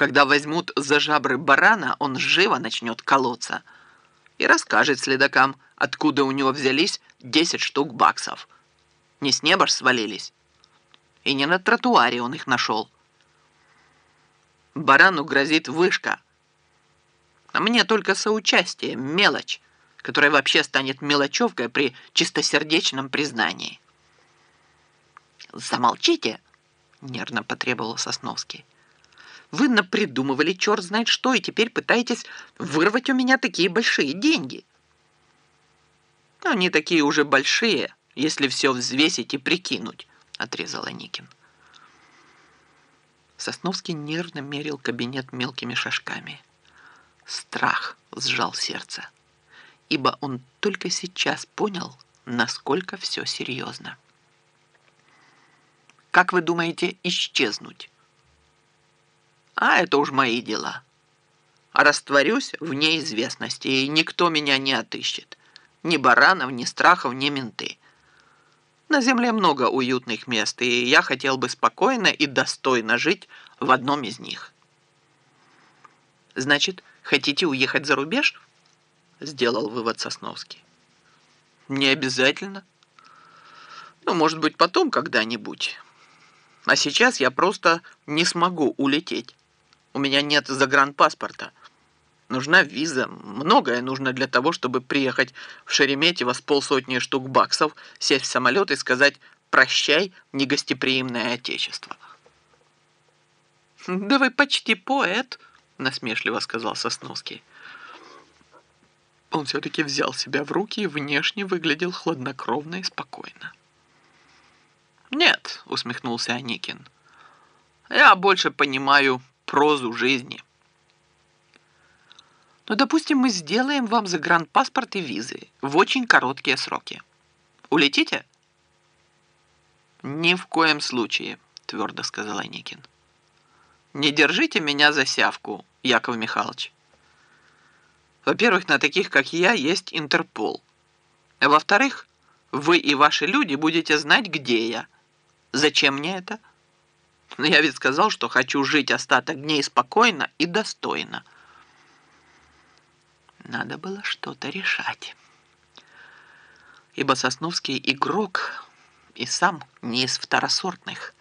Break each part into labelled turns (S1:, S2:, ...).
S1: Когда возьмут за жабры барана, он живо начнет колоться и расскажет следакам, откуда у него взялись 10 штук баксов. Не с неба ж свалились. И не на тротуаре он их нашел. Барану грозит вышка. А мне только соучастие, мелочь, которая вообще станет мелочевкой при чистосердечном признании. «Замолчите!» — нервно потребовал Сосновский. «Вы напридумывали черт знает что, и теперь пытаетесь вырвать у меня такие большие деньги». «Они такие уже большие, если все взвесить и прикинуть», — отрезал Аникин. Сосновский нервно мерил кабинет мелкими шажками. Страх сжал сердце, ибо он только сейчас понял, насколько все серьезно. Как вы думаете исчезнуть? А это уж мои дела. Растворюсь в неизвестности, и никто меня не отыщет. Ни баранов, ни страхов, ни менты. На земле много уютных мест, и я хотел бы спокойно и достойно жить в одном из них. Значит, хотите уехать за рубеж? Сделал вывод Сосновский. Не обязательно. Ну, может быть, потом когда-нибудь. А сейчас я просто не смогу улететь. У меня нет загранпаспорта. Нужна виза. Многое нужно для того, чтобы приехать в Шереметьево с полсотни штук баксов, сесть в самолет и сказать «прощай, негостеприимное отечество». «Да вы почти поэт», — насмешливо сказал Сосновский. Он все-таки взял себя в руки и внешне выглядел хладнокровно и спокойно. «Нет», — усмехнулся Аникин. «Я больше понимаю прозу жизни». «Ну, допустим, мы сделаем вам загранпаспорт и визы в очень короткие сроки. Улетите?» «Ни в коем случае», — твердо сказал Аникин. «Не держите меня за сявку, Яков Михайлович. Во-первых, на таких, как я, есть Интерпол. А во-вторых, вы и ваши люди будете знать, где я». Зачем мне это? Я ведь сказал, что хочу жить остаток дней спокойно и достойно. Надо было что-то решать. Ибо Сосновский игрок и сам не из второсортных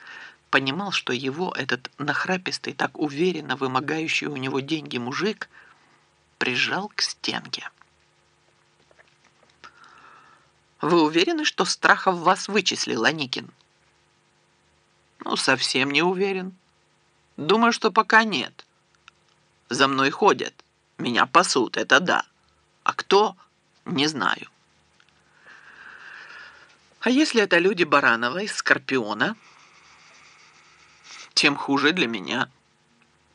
S1: понимал, что его этот нахрапистый, так уверенно вымогающий у него деньги мужик прижал к стенке. «Вы уверены, что Страхов вас вычислил, Аникин?» Совсем не уверен. Думаю, что пока нет. За мной ходят. Меня пасут, это да. А кто? Не знаю. А если это люди Баранова из Скорпиона? Тем хуже для меня.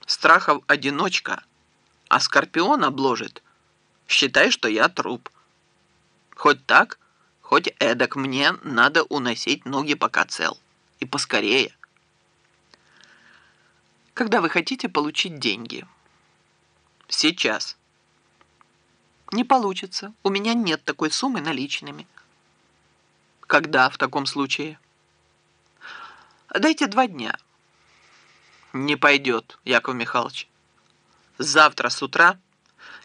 S1: Страхов одиночка, а Скорпион обложит. Считай, что я труп. Хоть так, хоть эдак мне надо уносить ноги пока цел. И поскорее. Когда вы хотите получить деньги? Сейчас. Не получится. У меня нет такой суммы наличными. Когда в таком случае? Дайте два дня. Не пойдет, Яков Михайлович. Завтра с утра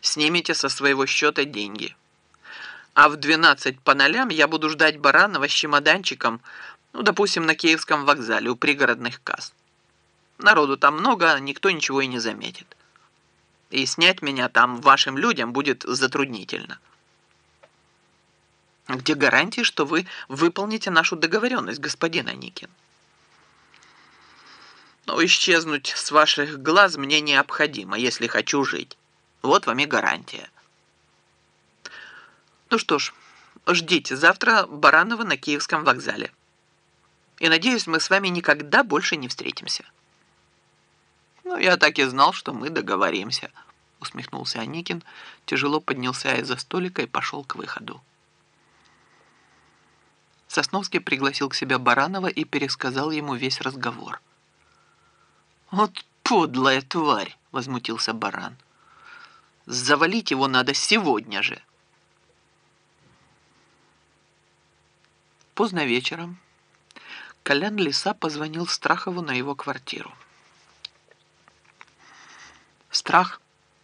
S1: снимите со своего счета деньги. А в 12 по нолям я буду ждать Баранова с чемоданчиком ну, допустим, на Киевском вокзале у пригородных касс. Народу там много, никто ничего и не заметит. И снять меня там вашим людям будет затруднительно. Где гарантии, что вы выполните нашу договоренность, господин Аникин? Но исчезнуть с ваших глаз мне необходимо, если хочу жить. Вот вам и гарантия. Ну что ж, ждите завтра Баранова на Киевском вокзале и надеюсь, мы с вами никогда больше не встретимся». «Ну, я так и знал, что мы договоримся», — усмехнулся Аникин, тяжело поднялся из-за столика и пошел к выходу. Сосновский пригласил к себе Баранова и пересказал ему весь разговор. «Вот подлая тварь!» — возмутился Баран. «Завалить его надо сегодня же!» Поздно вечером Колян Лиса позвонил Страхову на его квартиру. Страх.